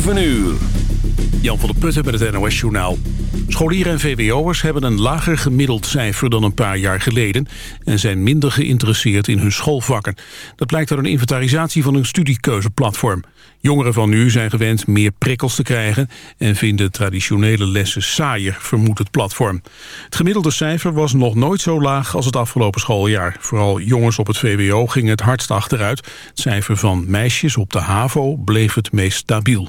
7 uur. Jan van der Putten met het NOS Journaal. Scholieren en VWO'ers hebben een lager gemiddeld cijfer dan een paar jaar geleden... en zijn minder geïnteresseerd in hun schoolvakken. Dat blijkt uit een inventarisatie van een studiekeuzeplatform. Jongeren van nu zijn gewend meer prikkels te krijgen... en vinden traditionele lessen saaier, vermoedt het platform. Het gemiddelde cijfer was nog nooit zo laag als het afgelopen schooljaar. Vooral jongens op het VWO gingen het hardst achteruit. Het cijfer van meisjes op de HAVO bleef het meest stabiel.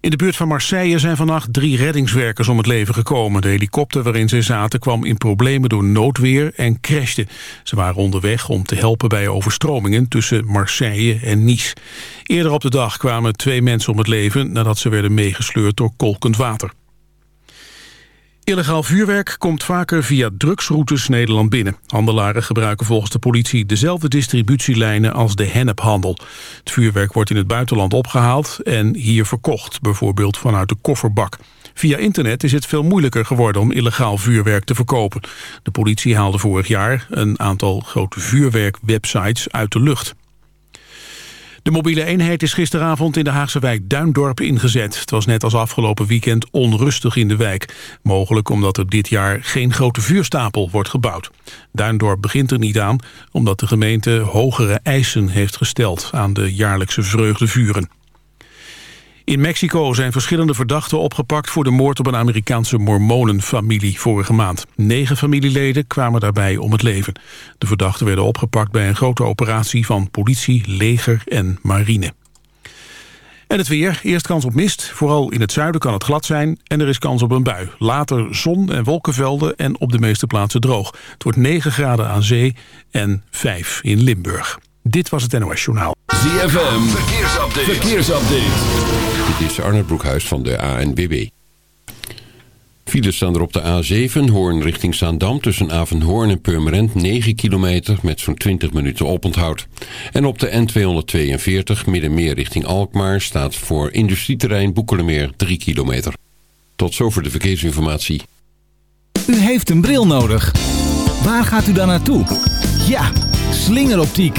In de buurt van Marseille zijn vannacht drie reddingswerkers om het leven gekomen. De helikopter waarin ze zaten kwam in problemen door noodweer en crashte. Ze waren onderweg om te helpen bij overstromingen tussen Marseille en Nice. Eerder op de dag kwamen twee mensen om het leven nadat ze werden meegesleurd door kolkend water. Illegaal vuurwerk komt vaker via drugsroutes Nederland binnen. Handelaren gebruiken volgens de politie dezelfde distributielijnen als de hennephandel. Het vuurwerk wordt in het buitenland opgehaald en hier verkocht, bijvoorbeeld vanuit de kofferbak. Via internet is het veel moeilijker geworden om illegaal vuurwerk te verkopen. De politie haalde vorig jaar een aantal grote vuurwerkwebsites uit de lucht. De mobiele eenheid is gisteravond in de Haagse wijk Duindorp ingezet. Het was net als afgelopen weekend onrustig in de wijk. Mogelijk omdat er dit jaar geen grote vuurstapel wordt gebouwd. Duindorp begint er niet aan omdat de gemeente hogere eisen heeft gesteld aan de jaarlijkse vreugdevuren. In Mexico zijn verschillende verdachten opgepakt voor de moord op een Amerikaanse mormonenfamilie vorige maand. Negen familieleden kwamen daarbij om het leven. De verdachten werden opgepakt bij een grote operatie van politie, leger en marine. En het weer. Eerst kans op mist. Vooral in het zuiden kan het glad zijn en er is kans op een bui. Later zon en wolkenvelden en op de meeste plaatsen droog. Het wordt 9 graden aan zee en 5 in Limburg. Dit was het NOS Journaal. ZFM, verkeersupdate. verkeersupdate. Dit is Arne Broekhuis van de ANWB. Files staan er op de A7, Hoorn richting Zaandam... tussen Avenhoorn en Purmerend 9 kilometer met zo'n 20 minuten oponthoud. En op de N242 Middenmeer richting Alkmaar... staat voor industrieterrein Boekelemeer 3 kilometer. Tot zover de verkeersinformatie. U heeft een bril nodig. Waar gaat u dan naartoe? Ja, slingeroptiek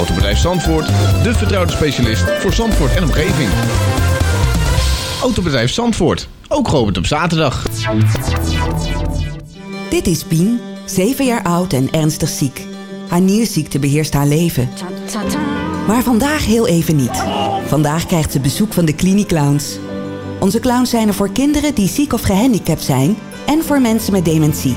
Autobedrijf Zandvoort, de vertrouwde specialist voor Zandvoort en omgeving. Autobedrijf Zandvoort, ook geopend op zaterdag. Dit is Pien, 7 jaar oud en ernstig ziek. Haar nierziekte beheerst haar leven. Maar vandaag heel even niet. Vandaag krijgt ze bezoek van de Cliniclowns. Onze clowns zijn er voor kinderen die ziek of gehandicapt zijn... en voor mensen met dementie.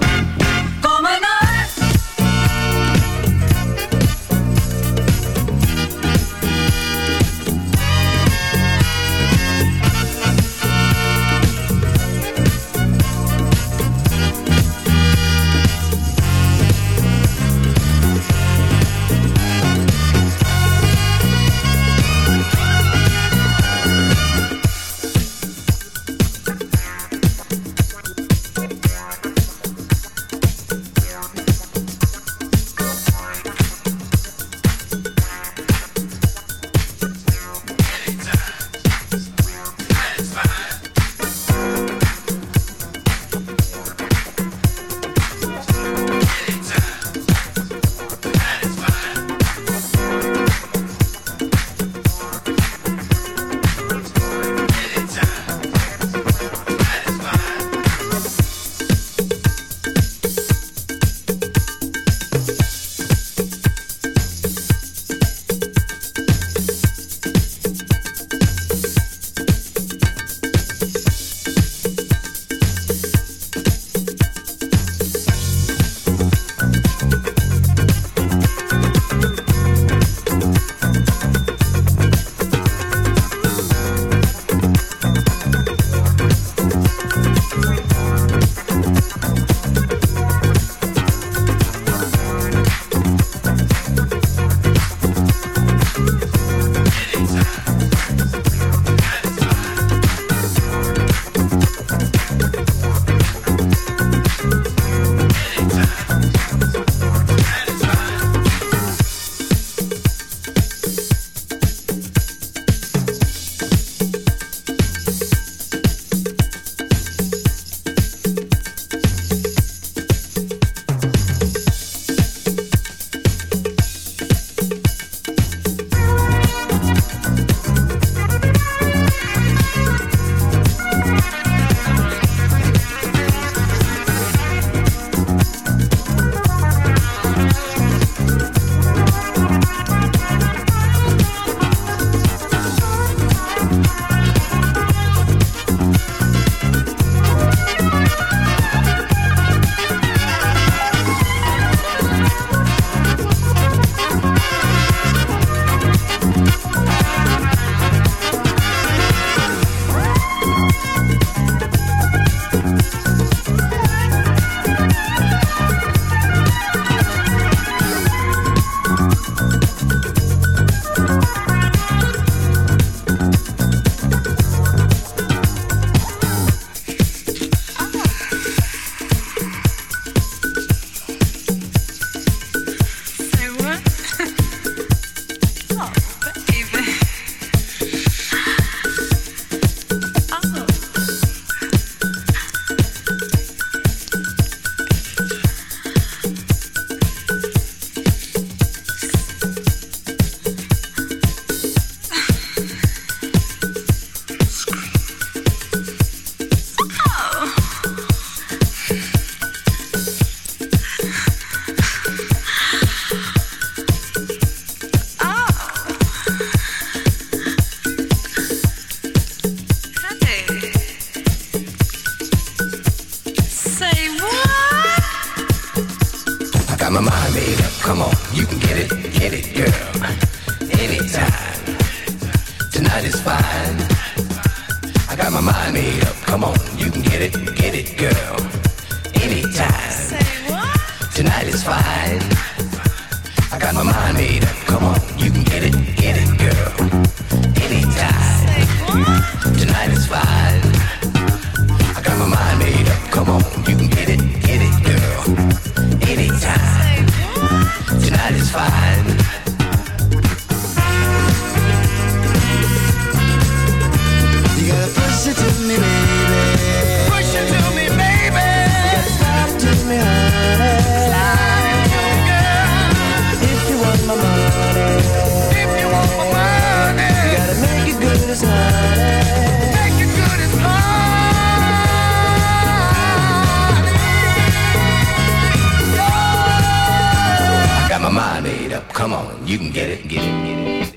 Made up. Come on, you can get it, get it, get it.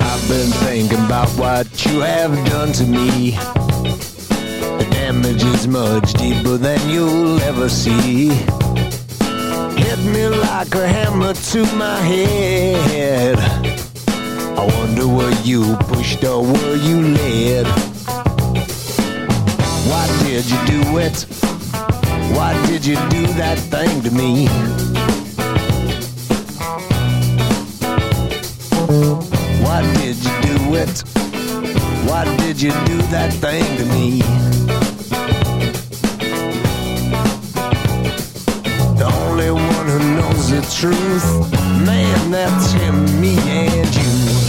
I've been thinking about what you have done to me. The damage is much deeper than you'll ever see. Hit me like a hammer to my head. I wonder were you pushed or were you led? Why did you do it? Why did you do that thing to me? Why did you do it? Why did you do that thing to me? The only one who knows the truth, man, that's him, me and you.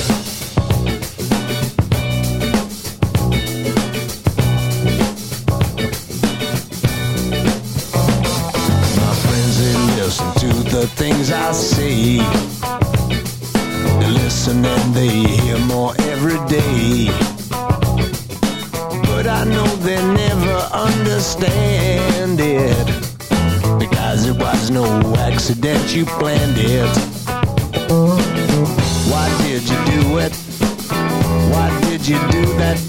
And they hear more every day. But I know they never understand it. Because it was no accident, you planned it. Why did you do it? Why did you do that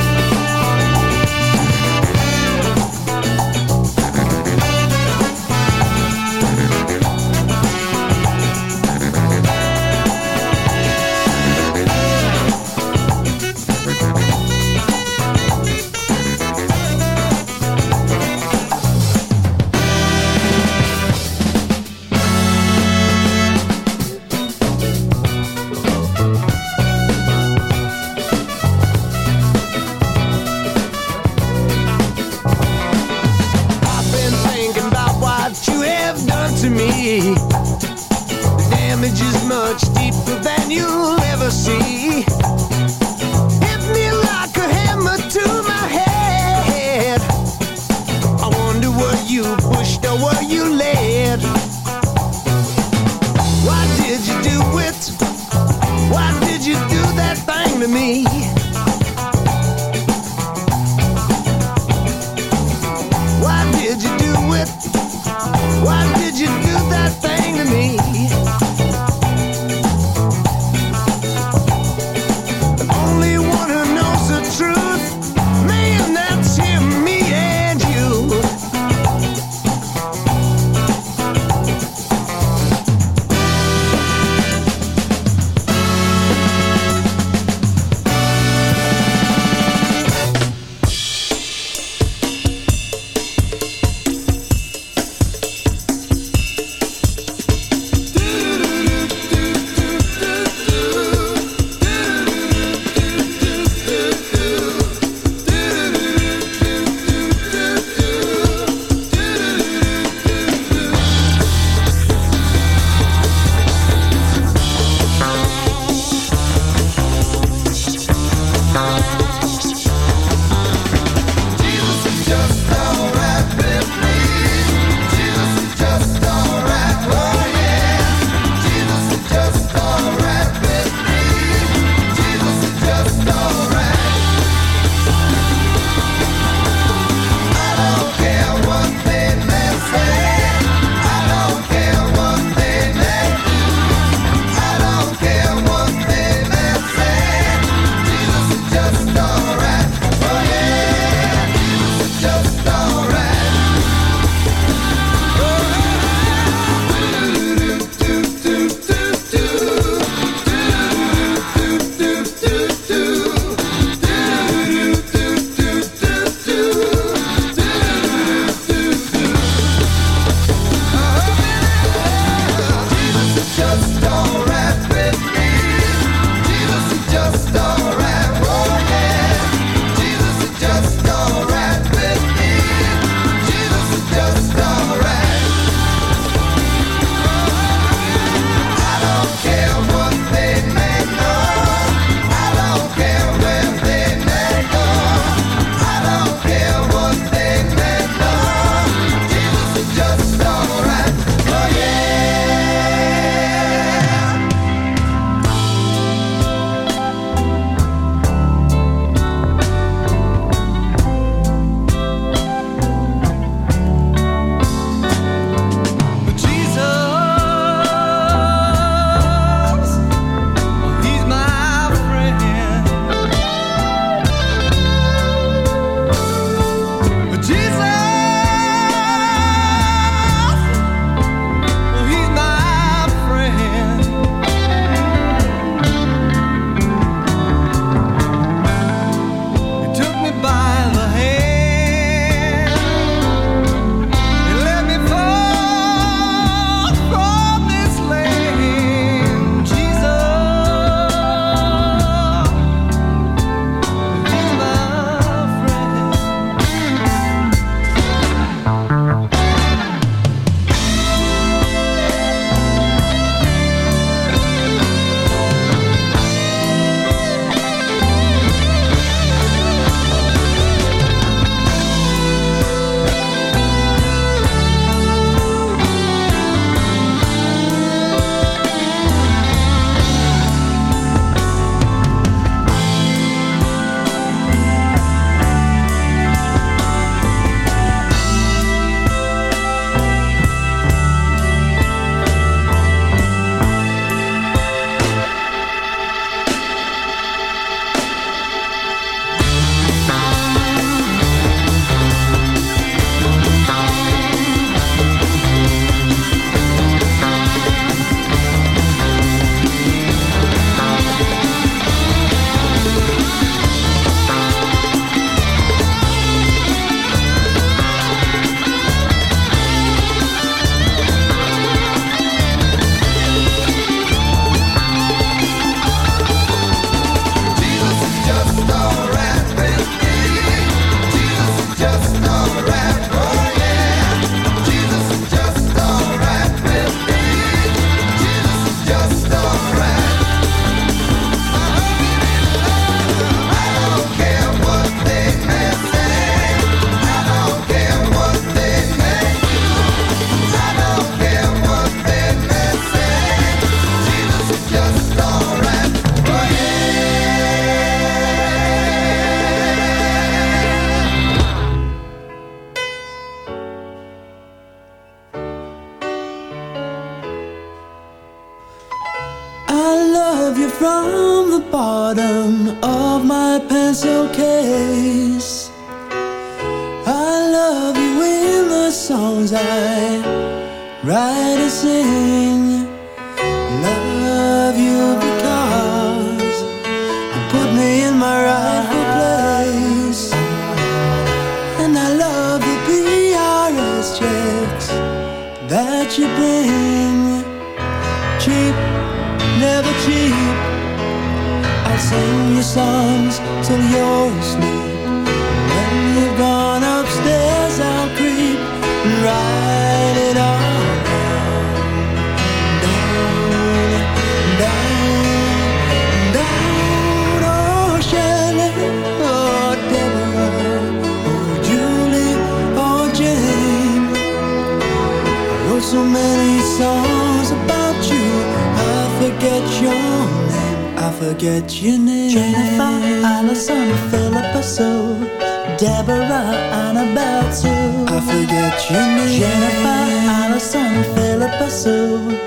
Allison, Philippa Sue,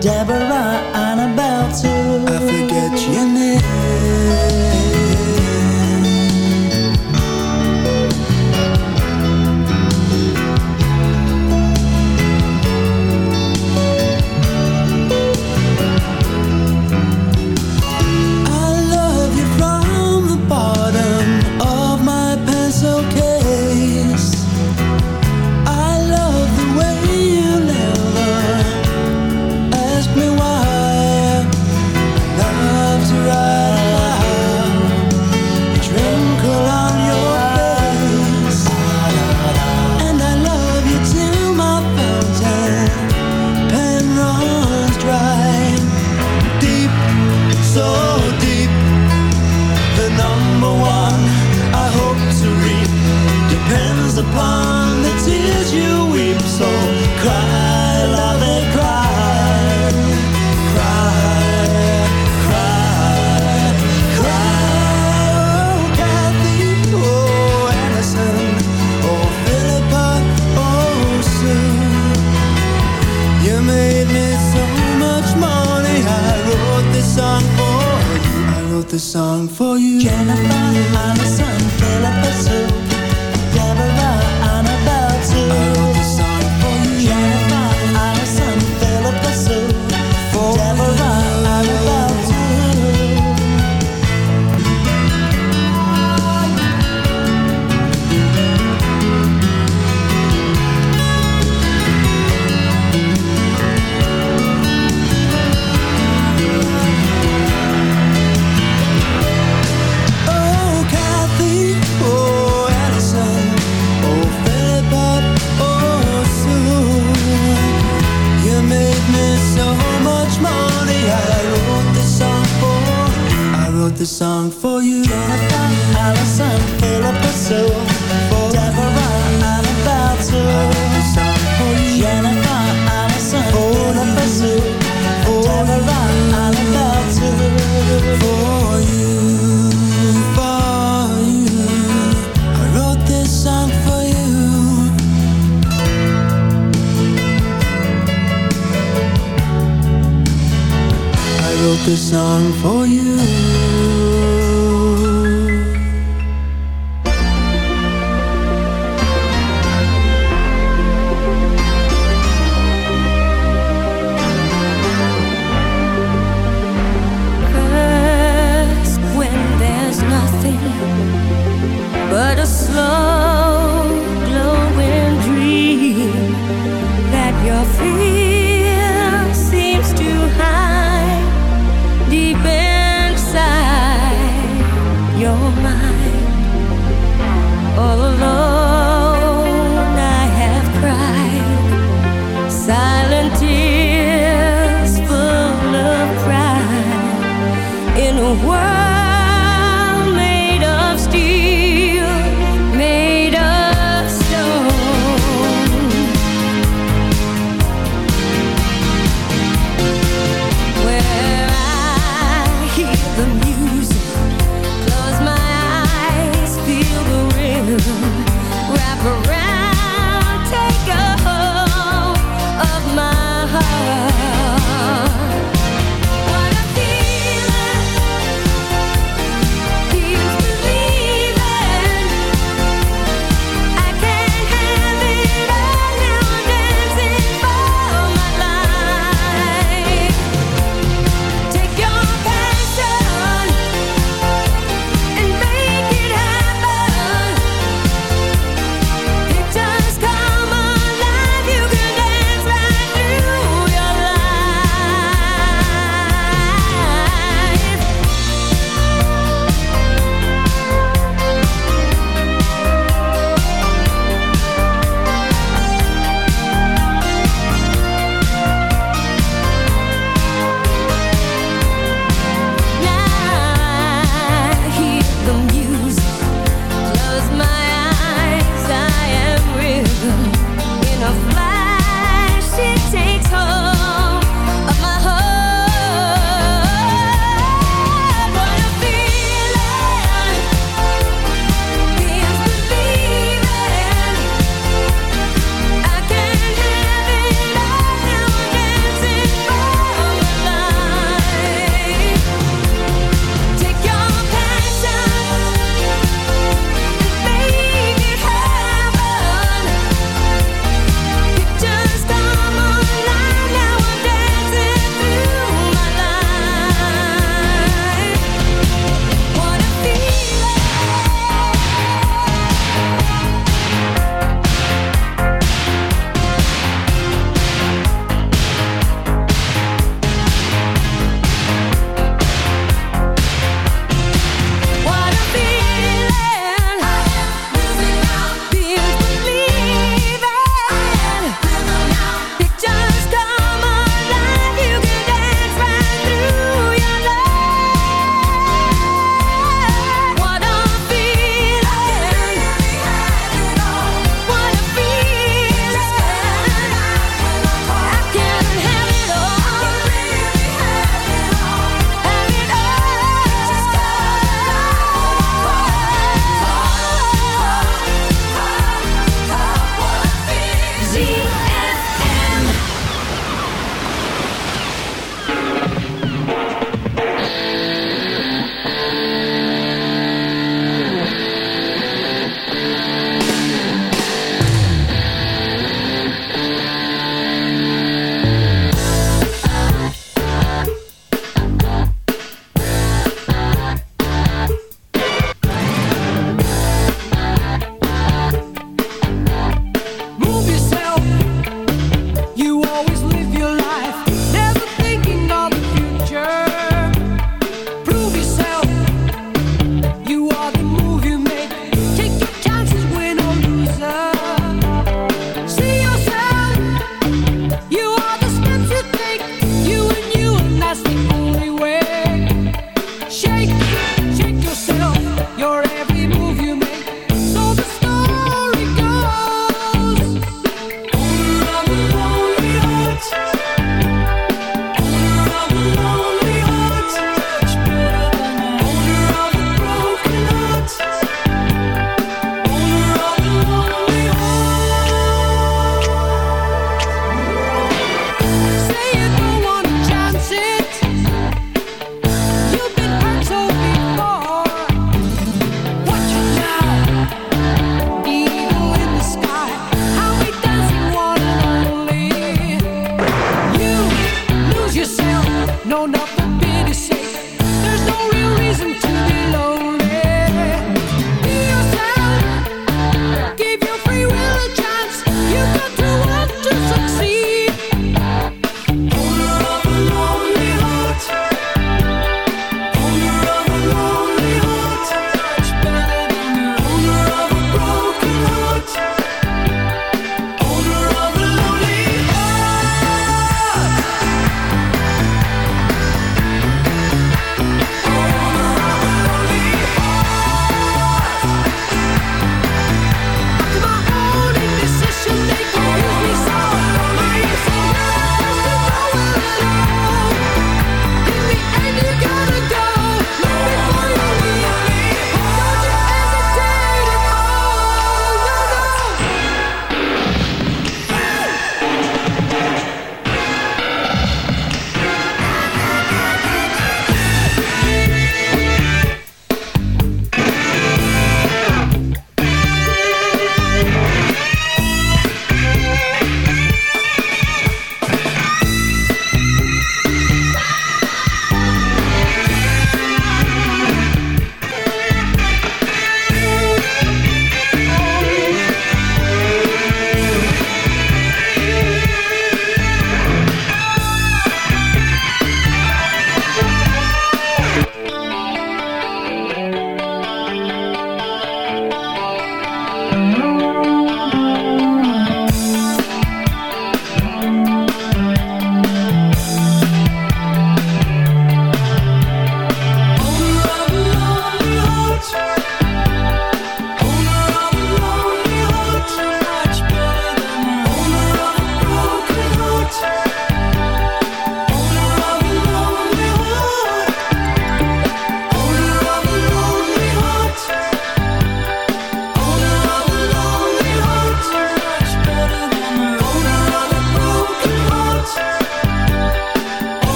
Deborah, Annabelle Sue. I forget your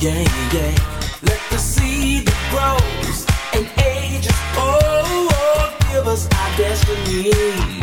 Yeah, yeah. Let the seed that grows ages. Oh, oh, give us our destiny.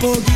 Porque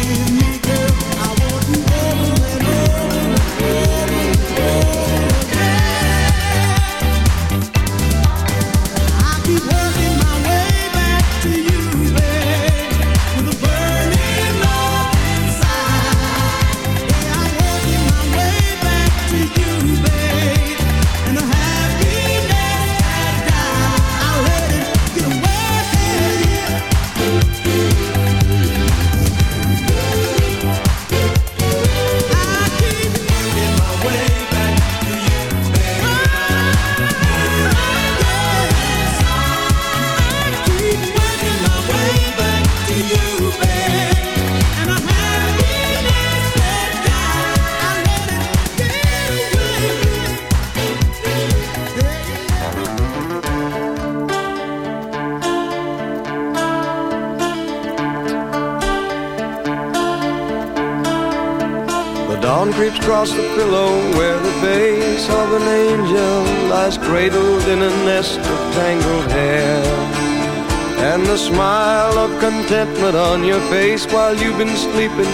been sleeping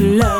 Love,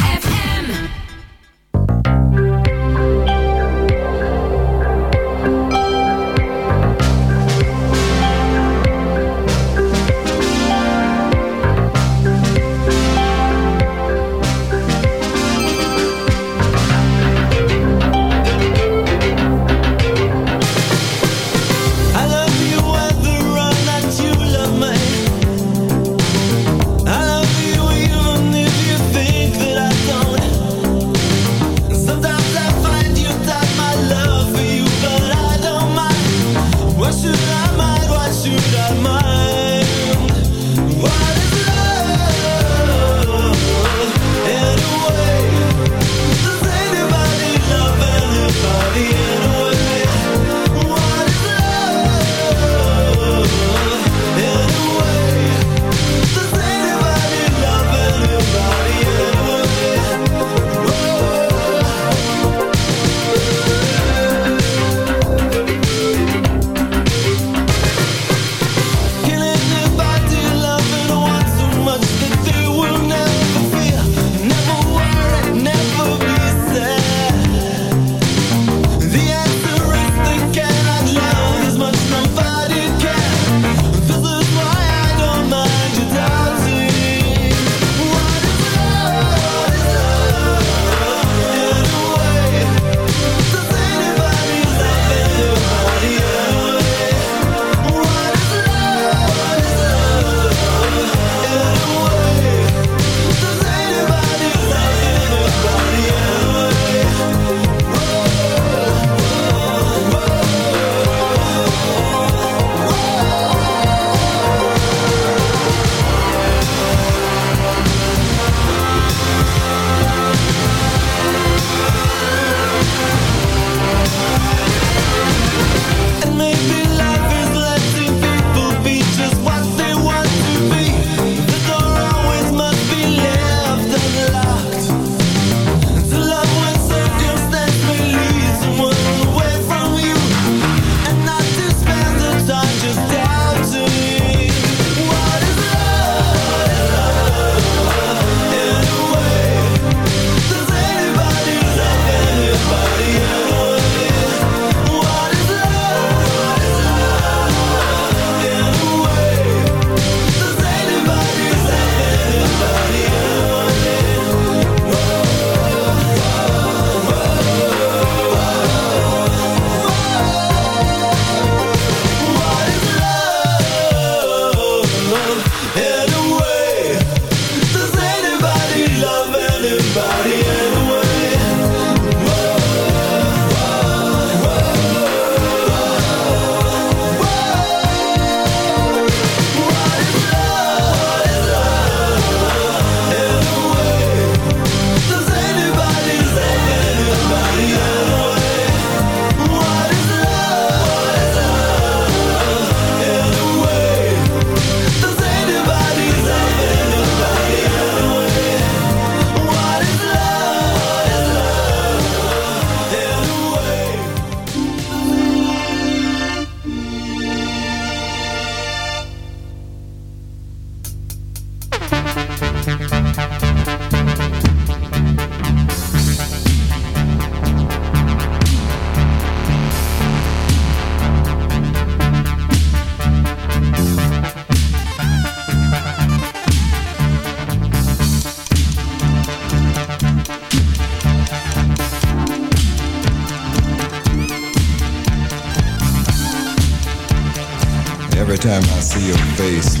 your face,